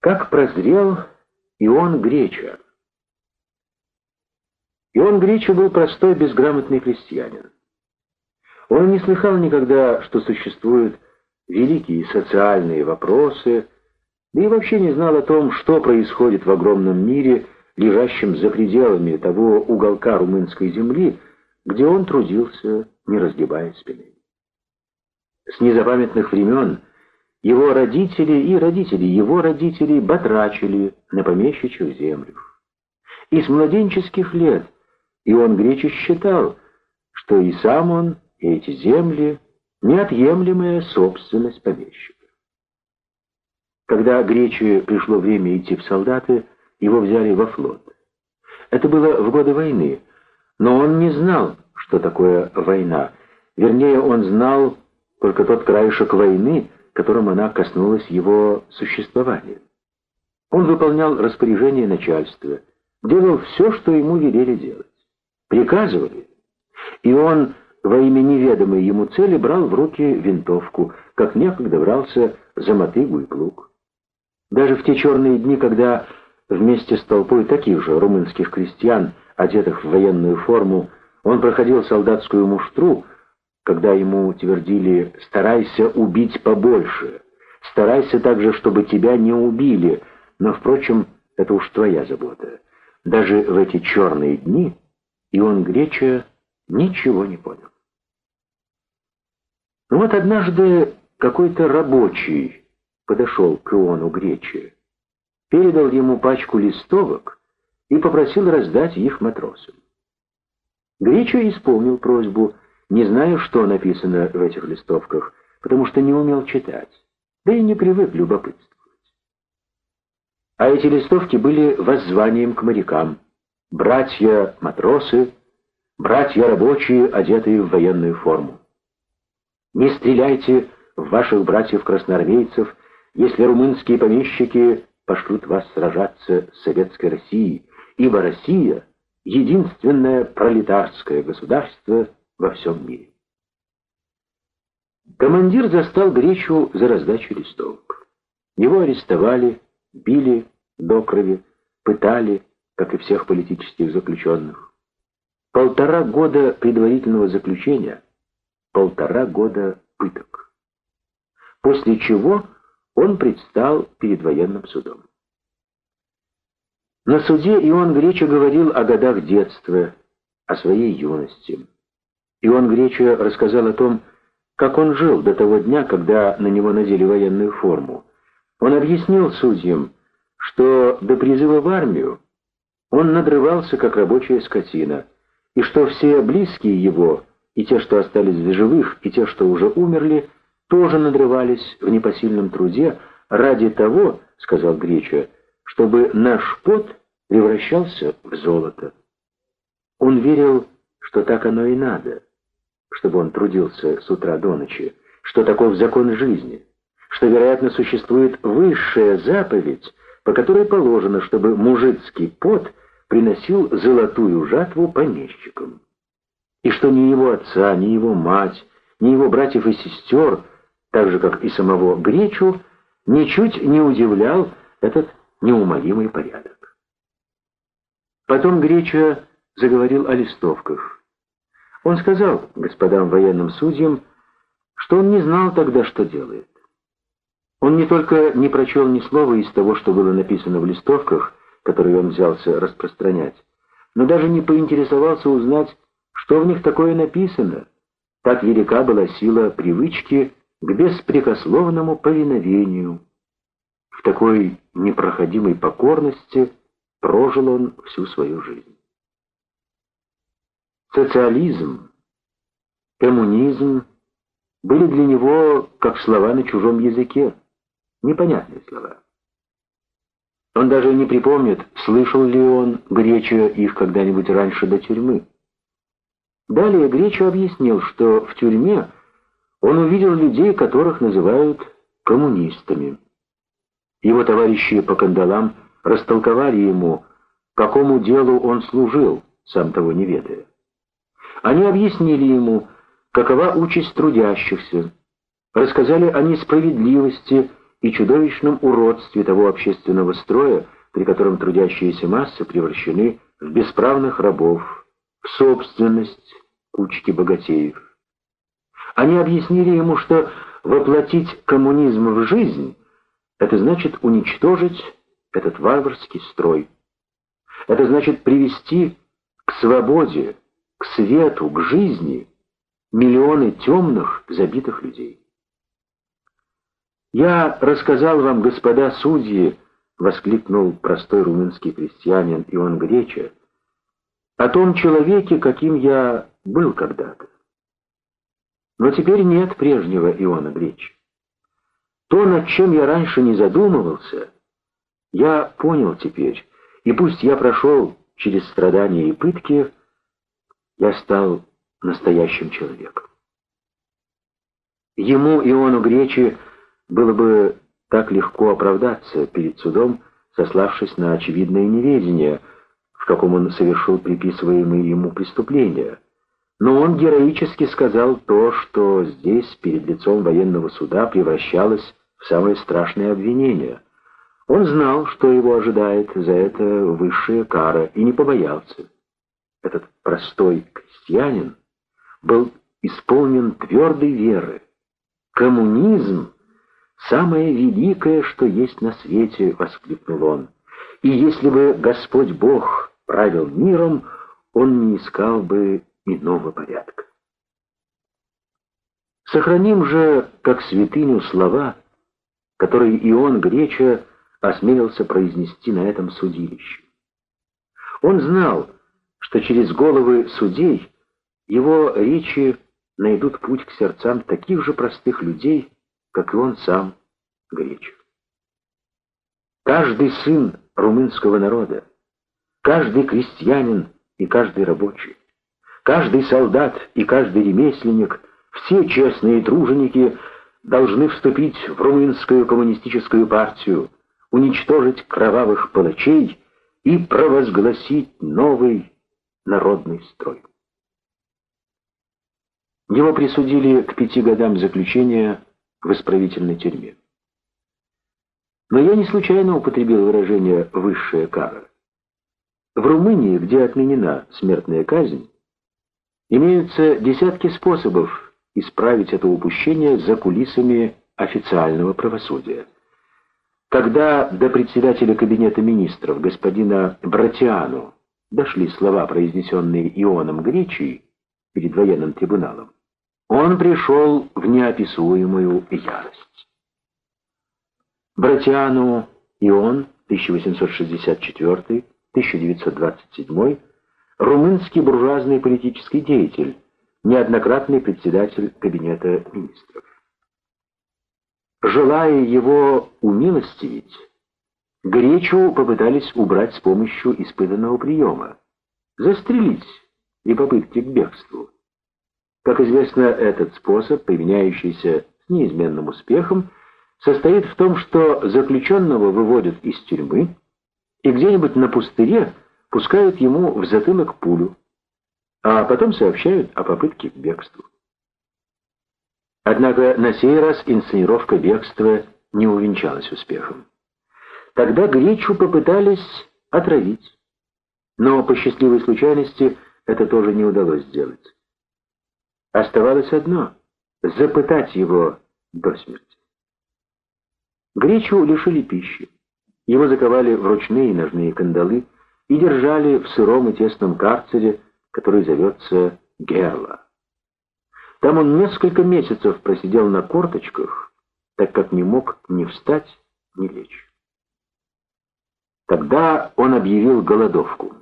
Как прозрел Ион Греча. Ион Греча был простой, безграмотный крестьянин. Он не слыхал никогда, что существуют великие социальные вопросы, да и вообще не знал о том, что происходит в огромном мире, лежащем за пределами того уголка румынской земли, где он трудился, не разгибая спины. С незапамятных времен его родители и родители его родителей батрачили на помещичью землю. И с младенческих лет Иоанн Гречи считал, что и сам он, и эти земли — неотъемлемая собственность помещика. Когда Гречи пришло время идти в солдаты, его взяли во флот. Это было в годы войны, но он не знал, что такое война. Вернее, он знал только тот краешек войны, которым она коснулась его существования. Он выполнял распоряжения начальства, делал все, что ему велели делать. Приказывали. И он во имя неведомой ему цели брал в руки винтовку, как некогда брался за мотыгу и плуг. Даже в те черные дни, когда вместе с толпой таких же румынских крестьян, одетых в военную форму, он проходил солдатскую муштру, когда ему твердили «старайся убить побольше», «старайся также, чтобы тебя не убили», но, впрочем, это уж твоя забота. Даже в эти черные дни Ион Греча ничего не понял. Но вот однажды какой-то рабочий подошел к Иону Грече, передал ему пачку листовок и попросил раздать их матросам. Греча исполнил просьбу, не зная, что написано в этих листовках, потому что не умел читать, да и не привык любопытствовать. А эти листовки были воззванием к морякам. Братья-матросы, братья-рабочие, одетые в военную форму. Не стреляйте в ваших братьев-красноармейцев, если румынские помещики пошлют вас сражаться с Советской Россией, ибо Россия — единственное пролетарское государство во всем мире. Командир застал Гречу за раздачу листовок. Его арестовали, били до крови, пытали, как и всех политических заключенных. Полтора года предварительного заключения, полтора года пыток. После чего он предстал перед военным судом. На суде Иоанн Греча говорил о годах детства, о своей юности. Иоанн Греча рассказал о том, как он жил до того дня, когда на него надели военную форму. Он объяснил судьям, что до призыва в армию он надрывался, как рабочая скотина, и что все близкие его, и те, что остались в живых, и те, что уже умерли, тоже надрывались в непосильном труде ради того, сказал Греча, чтобы наш пот превращался в золото. Он верил, что так оно и надо, чтобы он трудился с утра до ночи, что таков закон жизни, что, вероятно, существует высшая заповедь, по которой положено, чтобы мужицкий пот приносил золотую жатву помещикам. И что ни его отца, ни его мать, ни его братьев и сестер, так же, как и самого Гречу, ничуть не удивлял этот неумолимый порядок. Потом Греча заговорил о листовках. Он сказал господам военным судьям, что он не знал тогда, что делает. Он не только не прочел ни слова из того, что было написано в листовках, которые он взялся распространять, но даже не поинтересовался узнать, что в них такое написано. Так велика была сила привычки к беспрекословному повиновению, в такой непроходимой покорности прожил он всю свою жизнь. Социализм, коммунизм были для него как слова на чужом языке, непонятные слова. Он даже не припомнит, слышал ли он Гречу их когда-нибудь раньше до тюрьмы. Далее Гречу объяснил, что в тюрьме он увидел людей, которых называют коммунистами. Его товарищи по кандалам растолковали ему, какому делу он служил, сам того не ведая. Они объяснили ему, какова участь трудящихся, рассказали о несправедливости и чудовищном уродстве того общественного строя, при котором трудящиеся массы превращены в бесправных рабов, в собственность кучки богатеев. Они объяснили ему, что воплотить коммунизм в жизнь — это значит уничтожить этот варварский строй. Это значит привести к свободе, к свету, к жизни миллионы темных, забитых людей. «Я рассказал вам, господа судьи», — воскликнул простой румынский крестьянин Иоанн Греча, «о том человеке, каким я был когда-то. Но теперь нет прежнего Иоанна Греча. То, над чем я раньше не задумывался, я понял теперь, и пусть я прошел через страдания и пытки, я стал настоящим человеком. Ему, Иону Гречи, было бы так легко оправдаться перед судом, сославшись на очевидное неведение, в каком он совершил приписываемые ему преступления. Но он героически сказал то, что здесь, перед лицом военного суда, превращалось в самое страшное обвинение. Он знал, что его ожидает за это высшая кара, и не побоялся. Этот простой крестьянин был исполнен твердой веры. Коммунизм — самое великое, что есть на свете, — воскликнул он. И если бы Господь Бог правил миром, он не искал бы иного порядка. Сохраним же, как святыню, слова, которые Ион Греча осмелился произнести на этом судилище. Он знал, что через головы судей его речи найдут путь к сердцам таких же простых людей, как и он сам, Гречев. Каждый сын румынского народа, каждый крестьянин и каждый рабочий, каждый солдат и каждый ремесленник, все честные труженики должны вступить в румынскую коммунистическую партию, уничтожить кровавых палачей и провозгласить новый народный строй. Его присудили к пяти годам заключения в исправительной тюрьме. Но я не случайно употребил выражение «высшая кара». В Румынии, где отменена смертная казнь, имеются десятки способов исправить это упущение за кулисами официального правосудия. Когда до председателя кабинета министров господина Братиану дошли слова, произнесенные Ионом Гречей перед военным трибуналом, он пришел в неописуемую ярость. Братиану Ион, 1864-1927, румынский буржуазный политический деятель, неоднократный председатель Кабинета министров. Желая его умилостивить, Гречу попытались убрать с помощью испытанного приема, застрелить и попытки к бегству. Как известно, этот способ, применяющийся с неизменным успехом, состоит в том, что заключенного выводят из тюрьмы и где-нибудь на пустыре пускают ему в затылок пулю, а потом сообщают о попытке к бегству. Однако на сей раз инсценировка бегства не увенчалась успехом. Тогда Гречу попытались отравить, но по счастливой случайности это тоже не удалось сделать. Оставалось одно — запытать его до смерти. Гречу лишили пищи. Его заковали в ручные и ножные кандалы и держали в сыром и тесном карцере, который зовется Герла. Там он несколько месяцев просидел на корточках, так как не мог ни встать, ни лечь. Тогда он объявил голодовку.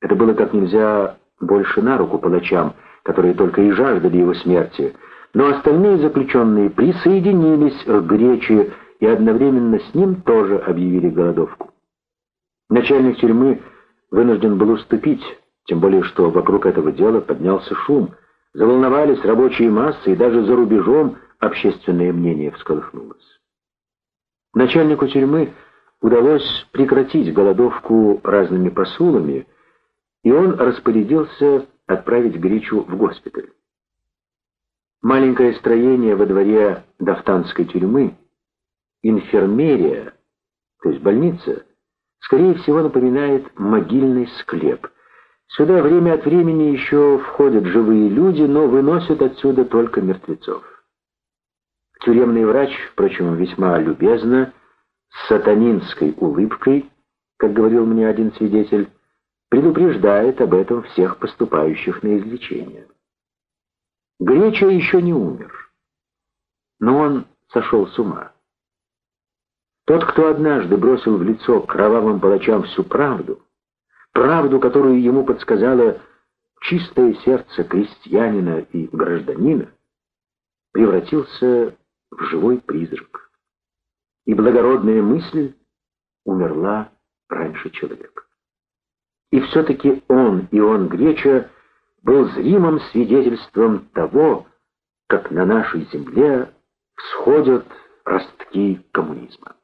Это было как нельзя больше на руку палачам — которые только и жаждали его смерти, но остальные заключенные присоединились к Гречи и одновременно с ним тоже объявили голодовку. Начальник тюрьмы вынужден был уступить, тем более что вокруг этого дела поднялся шум, заволновались рабочие массы и даже за рубежом общественное мнение всколыхнулось. Начальнику тюрьмы удалось прекратить голодовку разными посулами, и он распорядился отправить Гричу в госпиталь. Маленькое строение во дворе Дафтанской тюрьмы инфермерия, то есть больница, скорее всего напоминает могильный склеп. Сюда время от времени еще входят живые люди, но выносят отсюда только мертвецов. Тюремный врач, впрочем, весьма любезно, сатанинской улыбкой, как говорил мне один свидетель, предупреждает об этом всех поступающих на излечение. Греча еще не умер, но он сошел с ума. Тот, кто однажды бросил в лицо кровавым палачам всю правду, правду, которую ему подсказало чистое сердце крестьянина и гражданина, превратился в живой призрак. И благородная мысль умерла раньше человека. И все-таки он, Иоанн Греча, был зримым свидетельством того, как на нашей земле всходят ростки коммунизма.